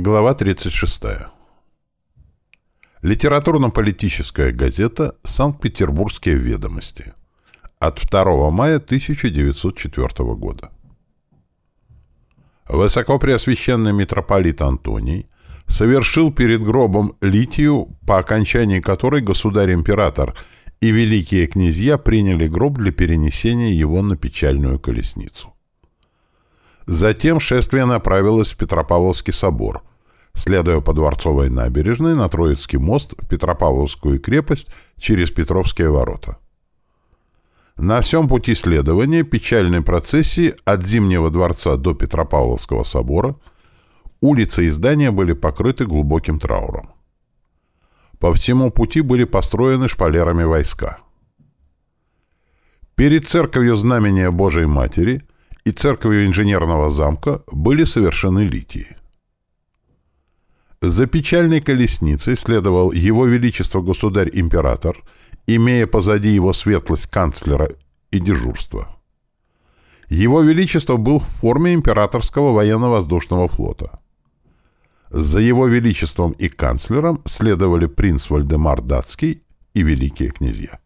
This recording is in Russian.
Глава 36. Литературно-политическая газета «Санкт-Петербургские ведомости» от 2 мая 1904 года. Высокопреосвященный митрополит Антоний совершил перед гробом литию, по окончании которой государь-император и великие князья приняли гроб для перенесения его на печальную колесницу. Затем шествие направилось в Петропавловский собор, следуя по Дворцовой набережной на Троицкий мост в Петропавловскую крепость через Петровские ворота. На всем пути следования печальной процессии от Зимнего дворца до Петропавловского собора улицы и здания были покрыты глубоким трауром. По всему пути были построены шпалерами войска. Перед церковью Знамения Божией Матери – и церковью инженерного замка были совершены литии. За печальной колесницей следовал его величество государь-император, имея позади его светлость канцлера и дежурство. Его величество был в форме императорского военно-воздушного флота. За его величеством и канцлером следовали принц Вальдемар Датский и великие князья.